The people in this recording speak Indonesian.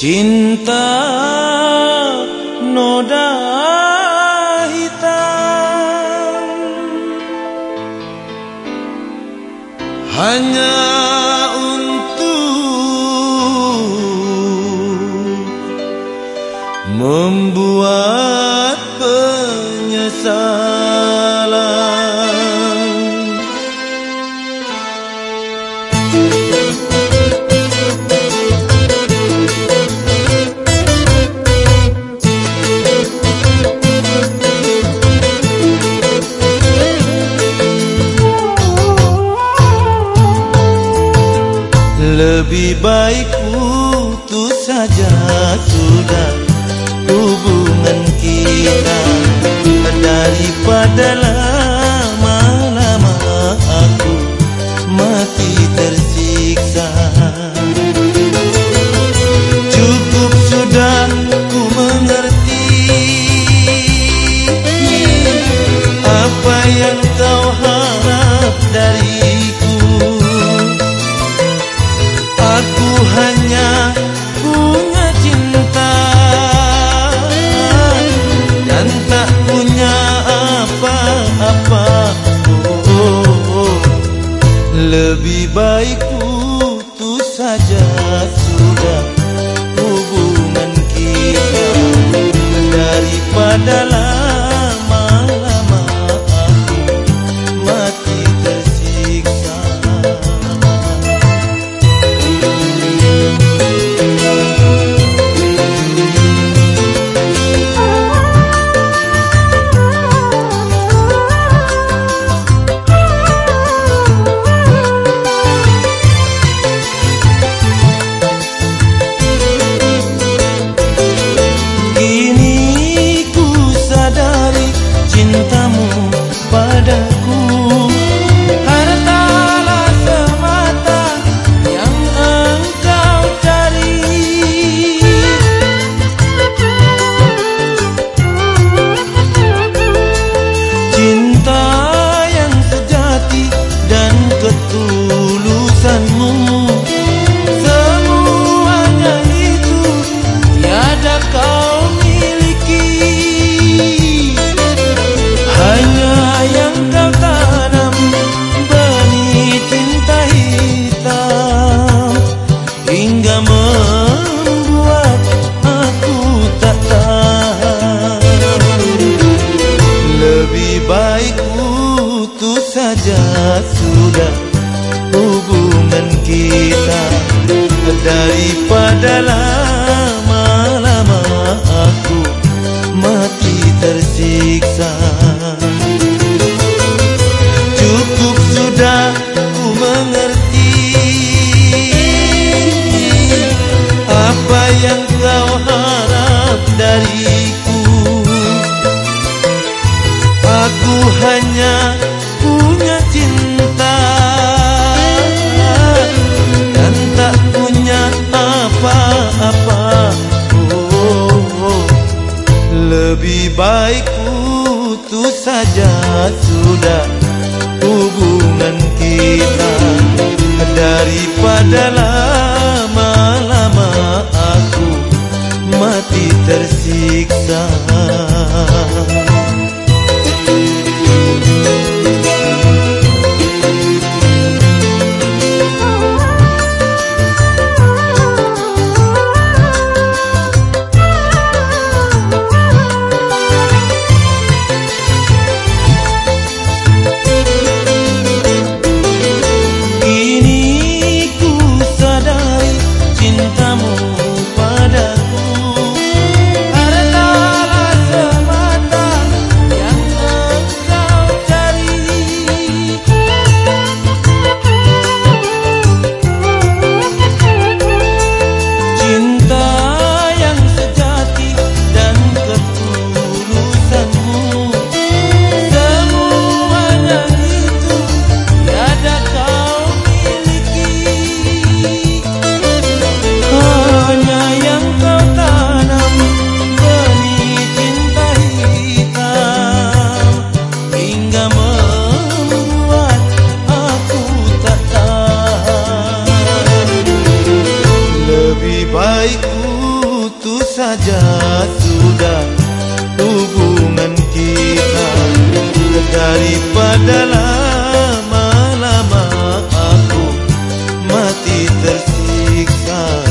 Cinta noda hitam. Hanya untuk membuat penyesalan Lebih baik putus saja sudah hubungan kita. Daripada lah Lebih baik putus saja sudah hubungan kita Daripada sudah hubungan kita. Daripada lama-lama aku mati tersiksa.